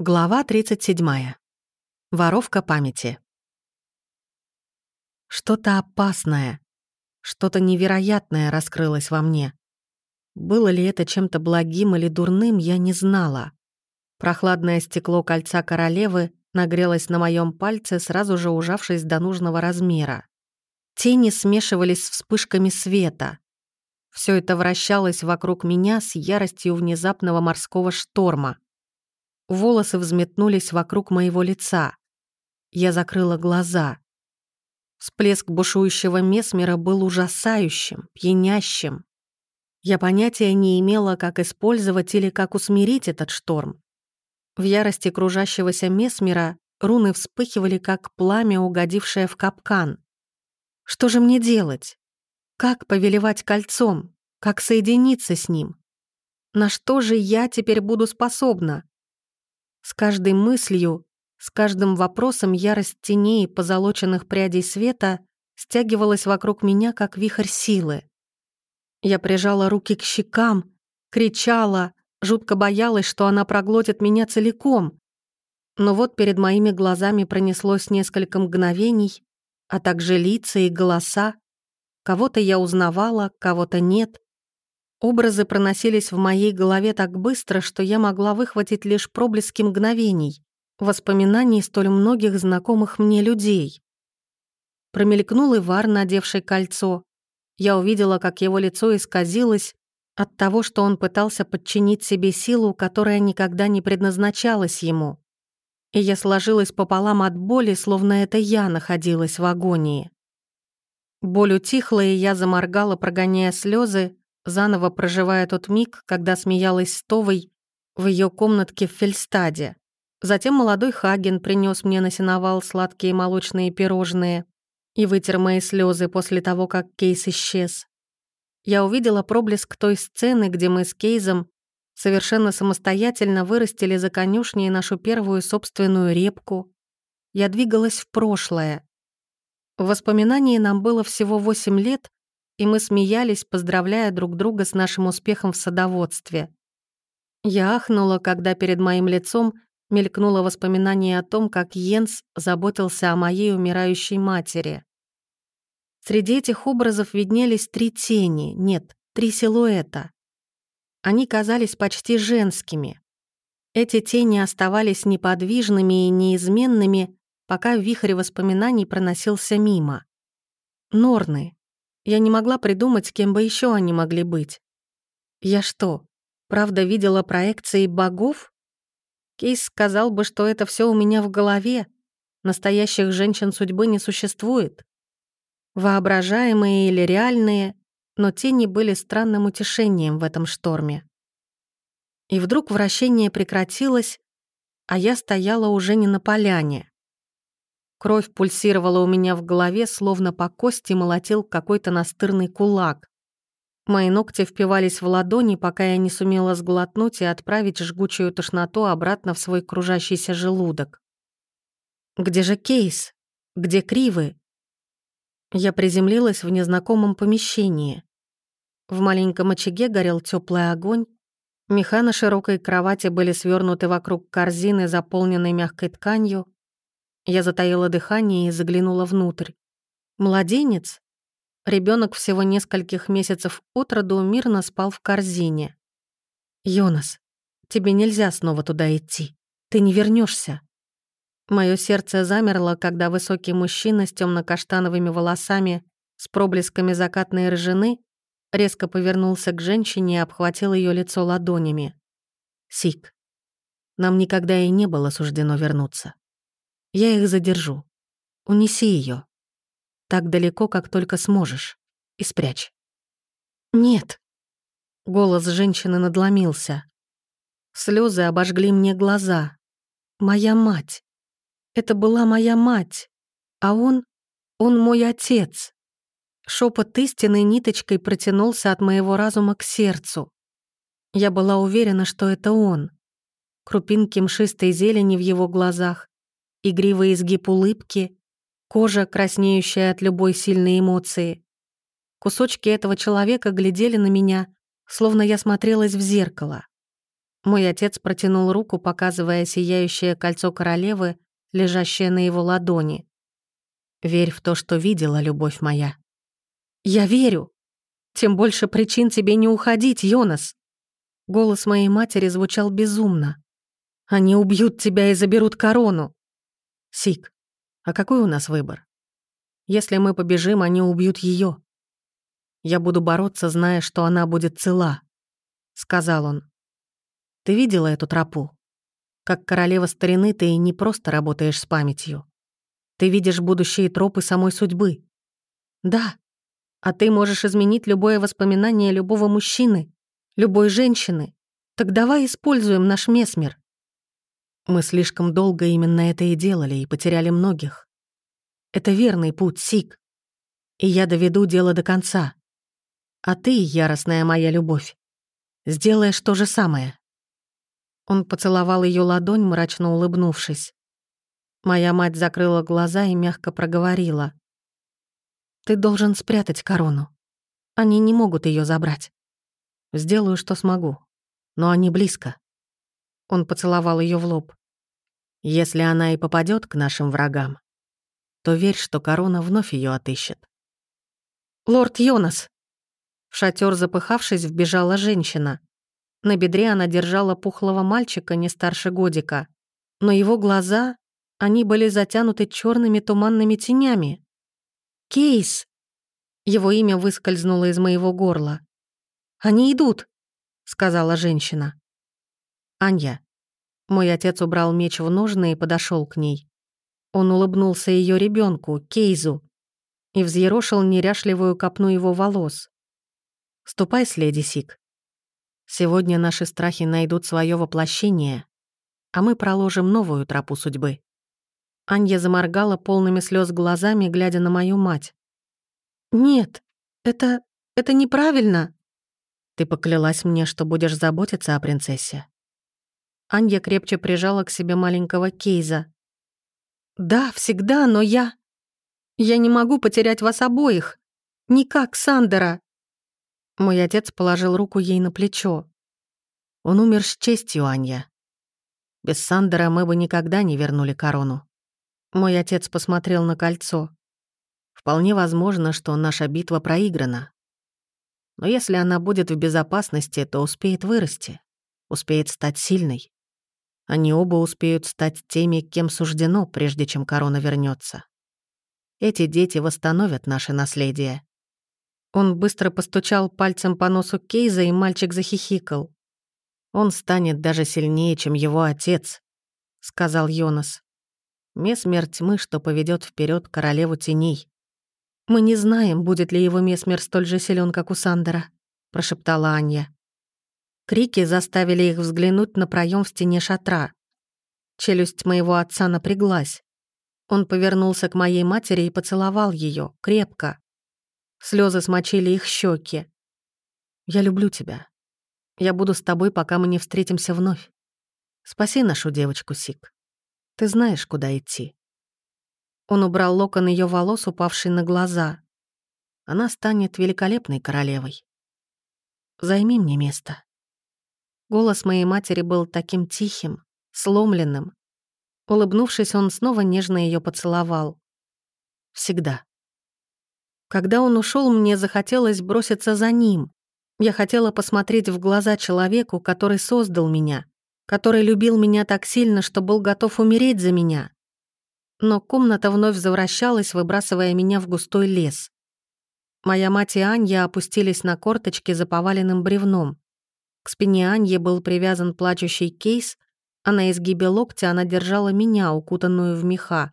Глава 37. Воровка памяти. Что-то опасное, что-то невероятное раскрылось во мне. Было ли это чем-то благим или дурным, я не знала. Прохладное стекло кольца королевы нагрелось на моем пальце, сразу же ужавшись до нужного размера. Тени смешивались с вспышками света. Все это вращалось вокруг меня с яростью внезапного морского шторма — Волосы взметнулись вокруг моего лица. Я закрыла глаза. Всплеск бушующего месмера был ужасающим, пьянящим. Я понятия не имела, как использовать или как усмирить этот шторм. В ярости кружащегося месмера руны вспыхивали, как пламя, угодившее в капкан. Что же мне делать? Как повелевать кольцом? Как соединиться с ним? На что же я теперь буду способна? С каждой мыслью, с каждым вопросом ярость теней и позолоченных прядей света стягивалась вокруг меня, как вихрь силы. Я прижала руки к щекам, кричала, жутко боялась, что она проглотит меня целиком. Но вот перед моими глазами пронеслось несколько мгновений, а также лица и голоса. Кого-то я узнавала, кого-то нет. Образы проносились в моей голове так быстро, что я могла выхватить лишь проблески мгновений, воспоминаний столь многих знакомых мне людей. Промелькнул Ивар, надевший кольцо. Я увидела, как его лицо исказилось от того, что он пытался подчинить себе силу, которая никогда не предназначалась ему. И я сложилась пополам от боли, словно это я находилась в агонии. Боль утихла, и я заморгала, прогоняя слезы, заново проживая тот миг, когда смеялась с Товой в ее комнатке в Фельстаде. Затем молодой Хаген принес мне на сеновал сладкие молочные пирожные и вытер мои слезы после того, как Кейс исчез. Я увидела проблеск той сцены, где мы с Кейзом совершенно самостоятельно вырастили за конюшней нашу первую собственную репку. Я двигалась в прошлое. В воспоминании нам было всего восемь лет, и мы смеялись, поздравляя друг друга с нашим успехом в садоводстве. Я ахнула, когда перед моим лицом мелькнуло воспоминание о том, как Йенс заботился о моей умирающей матери. Среди этих образов виднелись три тени, нет, три силуэта. Они казались почти женскими. Эти тени оставались неподвижными и неизменными, пока вихрь воспоминаний проносился мимо. Норны, я не могла придумать, кем бы еще они могли быть. Я что, правда видела проекции богов? Кейс сказал бы, что это все у меня в голове. Настоящих женщин судьбы не существует. Воображаемые или реальные, но тени были странным утешением в этом шторме. И вдруг вращение прекратилось, а я стояла уже не на поляне. Кровь пульсировала у меня в голове, словно по кости молотил какой-то настырный кулак. Мои ногти впивались в ладони, пока я не сумела сглотнуть и отправить жгучую тошноту обратно в свой кружащийся желудок. «Где же кейс? Где кривы?» Я приземлилась в незнакомом помещении. В маленьком очаге горел теплый огонь. Меха на широкой кровати были свернуты вокруг корзины, заполненной мягкой тканью. Я затаила дыхание и заглянула внутрь. Младенец, ребенок всего нескольких месяцев от роду, мирно спал в корзине. «Йонас, тебе нельзя снова туда идти. Ты не вернешься. Мое сердце замерло, когда высокий мужчина с темно-каштановыми волосами, с проблесками закатной рыжины, резко повернулся к женщине и обхватил ее лицо ладонями. «Сик, нам никогда и не было суждено вернуться. Я их задержу. Унеси ее. Так далеко, как только сможешь. И спрячь. Нет. Голос женщины надломился. Слезы обожгли мне глаза. Моя мать. Это была моя мать. А он... Он мой отец. Шепот истины ниточкой протянулся от моего разума к сердцу. Я была уверена, что это он. Крупинки мшистой зелени в его глазах, игривый изгиб улыбки, кожа, краснеющая от любой сильной эмоции. Кусочки этого человека глядели на меня, словно я смотрелась в зеркало. Мой отец протянул руку, показывая сияющее кольцо королевы, лежащее на его ладони. «Верь в то, что видела, любовь моя». «Я верю. Тем больше причин тебе не уходить, Йонас». Голос моей матери звучал безумно. «Они убьют тебя и заберут корону». «Сик, а какой у нас выбор? Если мы побежим, они убьют ее. Я буду бороться, зная, что она будет цела», — сказал он. «Ты видела эту тропу? Как королева старины ты не просто работаешь с памятью. Ты видишь будущие тропы самой судьбы. Да, а ты можешь изменить любое воспоминание любого мужчины, любой женщины. Так давай используем наш месмер. Мы слишком долго именно это и делали, и потеряли многих. Это верный путь, Сик. И я доведу дело до конца. А ты, яростная моя любовь, сделаешь то же самое». Он поцеловал ее ладонь, мрачно улыбнувшись. Моя мать закрыла глаза и мягко проговорила. «Ты должен спрятать корону. Они не могут ее забрать. Сделаю, что смогу. Но они близко». Он поцеловал ее в лоб. «Если она и попадет к нашим врагам, то верь, что корона вновь ее отыщет». «Лорд Йонас!» В шатер, запыхавшись, вбежала женщина. На бедре она держала пухлого мальчика не старше годика. Но его глаза, они были затянуты черными туманными тенями. «Кейс!» Его имя выскользнуло из моего горла. «Они идут!» — сказала женщина. «Анья». Мой отец убрал меч в ножны и подошел к ней. Он улыбнулся ее ребенку, Кейзу, и взъерошил неряшливую копну его волос. Ступай с леди Сик. Сегодня наши страхи найдут свое воплощение, а мы проложим новую тропу судьбы». Анья заморгала полными слез глазами, глядя на мою мать. «Нет, это... это неправильно!» «Ты поклялась мне, что будешь заботиться о принцессе». Анья крепче прижала к себе маленького Кейза. «Да, всегда, но я... Я не могу потерять вас обоих. Не как Сандера. Мой отец положил руку ей на плечо. Он умер с честью, Анья. Без Сандера мы бы никогда не вернули корону. Мой отец посмотрел на кольцо. Вполне возможно, что наша битва проиграна. Но если она будет в безопасности, то успеет вырасти, успеет стать сильной. Они оба успеют стать теми, кем суждено, прежде чем корона вернется. Эти дети восстановят наше наследие. Он быстро постучал пальцем по носу Кейза, и мальчик захихикал. «Он станет даже сильнее, чем его отец», — сказал Йонас. «Месмер тьмы, что поведет вперед королеву теней». «Мы не знаем, будет ли его месмер столь же силен, как у Сандера», — прошептала Анья. Крики заставили их взглянуть на проем в стене шатра. Челюсть моего отца напряглась. Он повернулся к моей матери и поцеловал ее крепко, Слезы смочили их щеки. «Я люблю тебя. Я буду с тобой, пока мы не встретимся вновь. Спаси нашу девочку, Сик. Ты знаешь, куда идти». Он убрал локон ее волос, упавший на глаза. Она станет великолепной королевой. Займи мне место. Голос моей матери был таким тихим, сломленным. Улыбнувшись, он снова нежно ее поцеловал. Всегда. Когда он ушел, мне захотелось броситься за ним. Я хотела посмотреть в глаза человеку, который создал меня, который любил меня так сильно, что был готов умереть за меня. Но комната вновь завращалась, выбрасывая меня в густой лес. Моя мать и Анья опустились на корточки за поваленным бревном. К спине Аньи был привязан плачущий кейс, а на изгибе локтя она держала меня, укутанную в меха.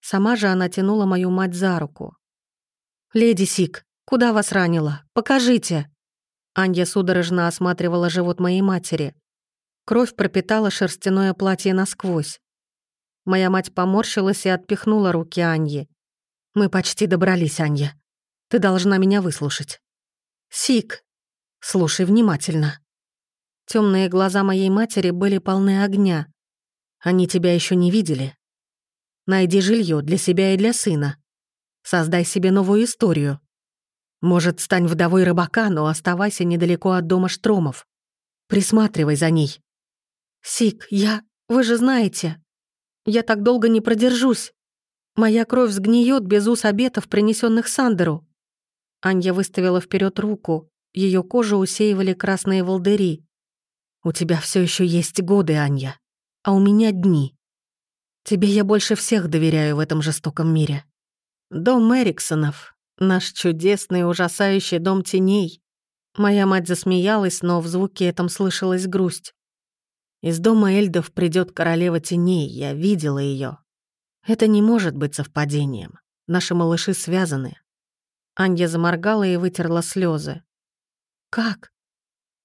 Сама же она тянула мою мать за руку. «Леди Сик, куда вас ранило? Покажите!» Анья судорожно осматривала живот моей матери. Кровь пропитала шерстяное платье насквозь. Моя мать поморщилась и отпихнула руки Аньи. «Мы почти добрались, Анья. Ты должна меня выслушать». «Сик, слушай внимательно». Темные глаза моей матери были полны огня. Они тебя еще не видели. Найди жилье для себя и для сына. Создай себе новую историю. Может, стань вдовой рыбака, но оставайся недалеко от дома Штромов. Присматривай за ней. «Сик, я... Вы же знаете. Я так долго не продержусь. Моя кровь сгниет без ус обетов, принесенных Сандеру». Анья выставила вперед руку. Ее кожу усеивали красные волдыри. «У тебя все еще есть годы, Анья, а у меня дни. Тебе я больше всех доверяю в этом жестоком мире. Дом Эриксонов, наш чудесный, ужасающий дом теней. Моя мать засмеялась, но в звуке этом слышалась грусть. Из дома Эльдов придет королева теней, я видела ее. Это не может быть совпадением. Наши малыши связаны. Анья заморгала и вытерла слезы. «Как?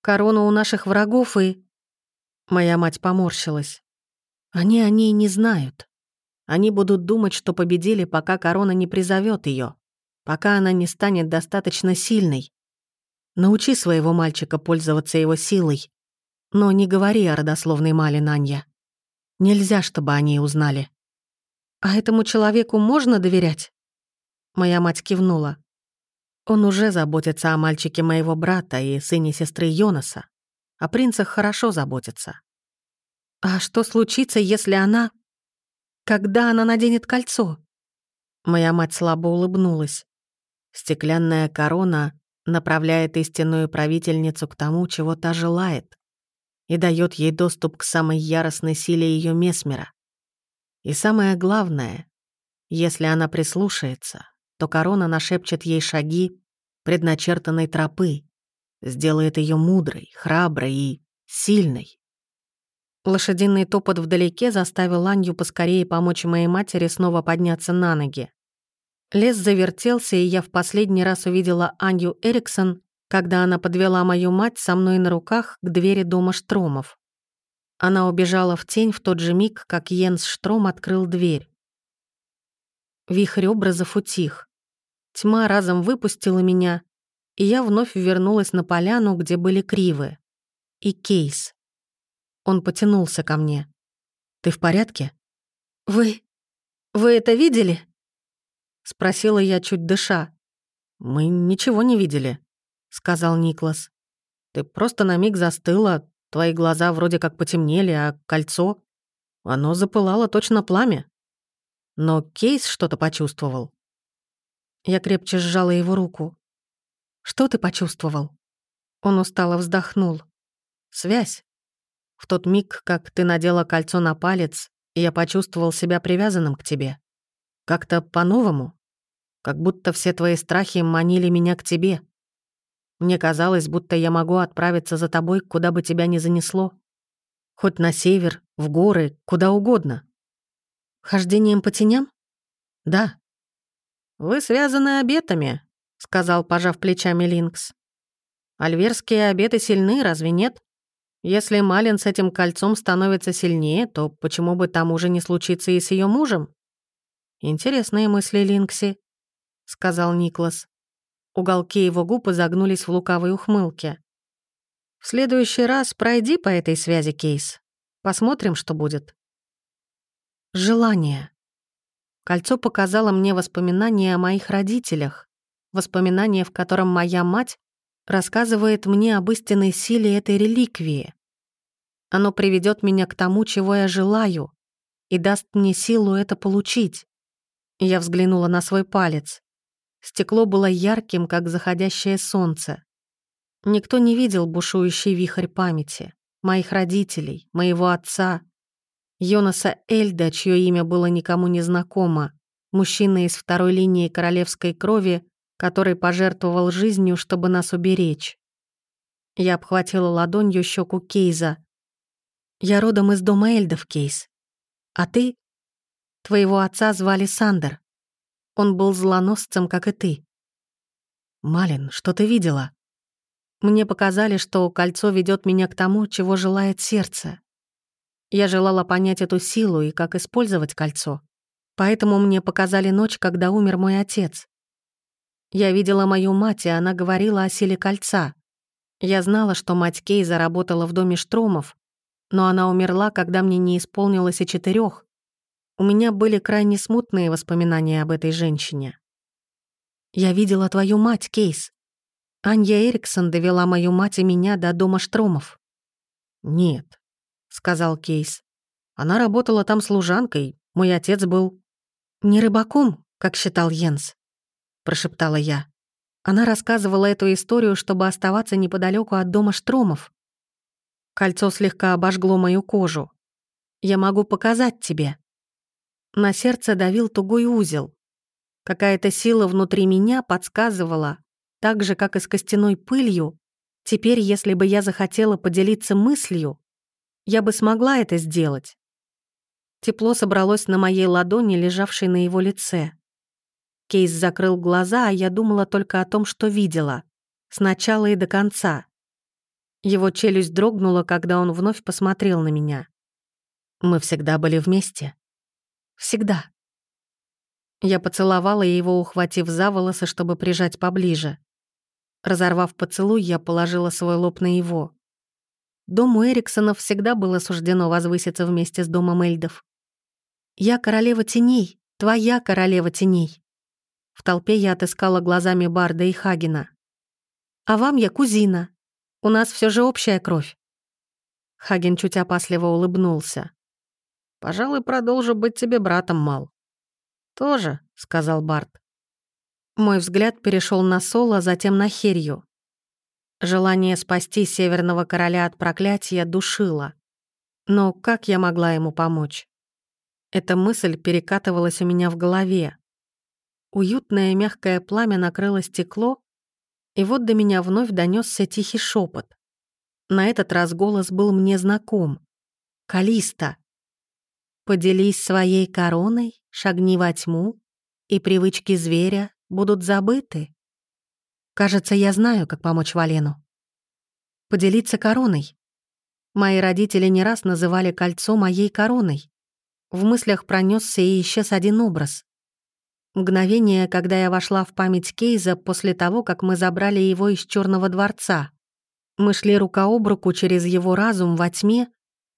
Корона у наших врагов и...» Моя мать поморщилась. «Они о ней не знают. Они будут думать, что победили, пока корона не призовет ее, пока она не станет достаточно сильной. Научи своего мальчика пользоваться его силой, но не говори о родословной Мале, Нанья. Нельзя, чтобы они узнали. А этому человеку можно доверять? Моя мать кивнула. Он уже заботится о мальчике моего брата и сыне сестры Йонаса. О принцах хорошо заботится. А что случится, если она... Когда она наденет кольцо? Моя мать слабо улыбнулась. Стеклянная корона направляет истинную правительницу к тому, чего та желает и дает ей доступ к самой яростной силе ее месмера. И самое главное, если она прислушается, то корона нашепчет ей шаги предначертанной тропы, сделает ее мудрой, храброй и сильной. Лошадиный топот вдалеке заставил Анью поскорее помочь моей матери снова подняться на ноги. Лес завертелся, и я в последний раз увидела Анью Эриксон когда она подвела мою мать со мной на руках к двери дома Штромов. Она убежала в тень в тот же миг, как Йенс Штром открыл дверь. Вихрь образов утих. Тьма разом выпустила меня, и я вновь вернулась на поляну, где были кривы. И Кейс. Он потянулся ко мне. «Ты в порядке?» «Вы... вы это видели?» Спросила я, чуть дыша. «Мы ничего не видели», — сказал Никлас. «Ты просто на миг застыла, твои глаза вроде как потемнели, а кольцо... Оно запылало точно пламя. Но Кейс что-то почувствовал». Я крепче сжала его руку. «Что ты почувствовал?» Он устало вздохнул. «Связь. В тот миг, как ты надела кольцо на палец, я почувствовал себя привязанным к тебе. Как-то по-новому. Как будто все твои страхи манили меня к тебе. Мне казалось, будто я могу отправиться за тобой, куда бы тебя ни занесло. Хоть на север, в горы, куда угодно. Хождением по теням? Да. Вы связаны обетами, сказал, пожав плечами Линкс. Альверские обеты сильны, разве нет? Если Малин с этим кольцом становится сильнее, то почему бы тому же не случиться и с ее мужем? Интересные мысли Линкси, сказал Никлас. Уголки его губ изогнулись в лукавой ухмылке. «В следующий раз пройди по этой связи, Кейс. Посмотрим, что будет». Желание. Кольцо показало мне воспоминания о моих родителях, воспоминания, в котором моя мать рассказывает мне об истинной силе этой реликвии. Оно приведет меня к тому, чего я желаю, и даст мне силу это получить. Я взглянула на свой палец. Стекло было ярким, как заходящее солнце. Никто не видел бушующий вихрь памяти. Моих родителей, моего отца, Йонаса Эльда, чье имя было никому не знакомо, мужчина из второй линии королевской крови, который пожертвовал жизнью, чтобы нас уберечь. Я обхватила ладонью щеку Кейза. «Я родом из дома Эльдов, Кейз. А ты? Твоего отца звали Сандер. Он был злоносцем, как и ты. Малин, что ты видела? Мне показали, что кольцо ведет меня к тому, чего желает сердце. Я желала понять эту силу и как использовать кольцо. Поэтому мне показали ночь, когда умер мой отец. Я видела мою мать, и она говорила о силе кольца. Я знала, что мать Кейза работала в доме Штромов, но она умерла, когда мне не исполнилось и четырех, у меня были крайне смутные воспоминания об этой женщине. «Я видела твою мать, Кейс. Анья Эриксон довела мою мать и меня до дома Штромов». «Нет. Сказал Кейс. «Она работала там служанкой. Мой отец был...» «Не рыбаком, как считал Йенс», — прошептала я. Она рассказывала эту историю, чтобы оставаться неподалеку от дома Штромов. Кольцо слегка обожгло мою кожу. Я могу показать тебе. На сердце давил тугой узел. Какая-то сила внутри меня подсказывала, так же, как и с костяной пылью, теперь, если бы я захотела поделиться мыслью, я бы смогла это сделать. Тепло собралось на моей ладони, лежавшей на его лице. Кейс закрыл глаза, а я думала только о том, что видела. Сначала и до конца. Его челюсть дрогнула, когда он вновь посмотрел на меня. Мы всегда были вместе. Всегда. Я поцеловала его, ухватив за волосы, чтобы прижать поближе. Разорвав поцелуй, я положила свой лоб на его. Дому Эриксонов всегда было суждено возвыситься вместе с домом Эльдов. «Я королева теней, твоя королева теней». В толпе я отыскала глазами Барда и Хагена. «А вам я кузина. У нас все же общая кровь». Хаген чуть опасливо улыбнулся. «Пожалуй, продолжу быть тебе братом, Мал». «Тоже», — сказал Барт. Мой взгляд перешел на Соло, затем на Херью. Желание спасти Северного Короля от проклятия душило. Но как я могла ему помочь? Эта мысль перекатывалась у меня в голове. Уютное мягкое пламя накрыло стекло, и вот до меня вновь донесся тихий шепот. На этот раз голос был мне знаком. «Калиста!» «Поделись своей короной, шагни во тьму, и привычки зверя будут забыты». Кажется, я знаю, как помочь Валену. Поделиться короной. Мои родители не раз называли кольцо моей короной. В мыслях пронесся и исчез один образ. Мгновение, когда я вошла в память Кейза после того, как мы забрали его из Черного дворца. Мы шли рука об руку через его разум во тьме,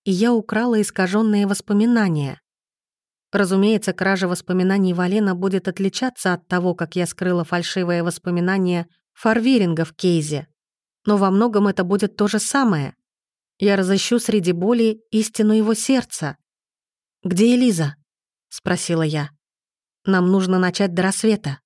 и я украла искаженные воспоминания. Разумеется, кража воспоминаний Валена будет отличаться от того, как я скрыла фальшивые воспоминания Фарвиринга в Кейзе. Но во многом это будет то же самое. Я разыщу среди боли истину его сердца. «Где Элиза?» — спросила я. «Нам нужно начать до рассвета».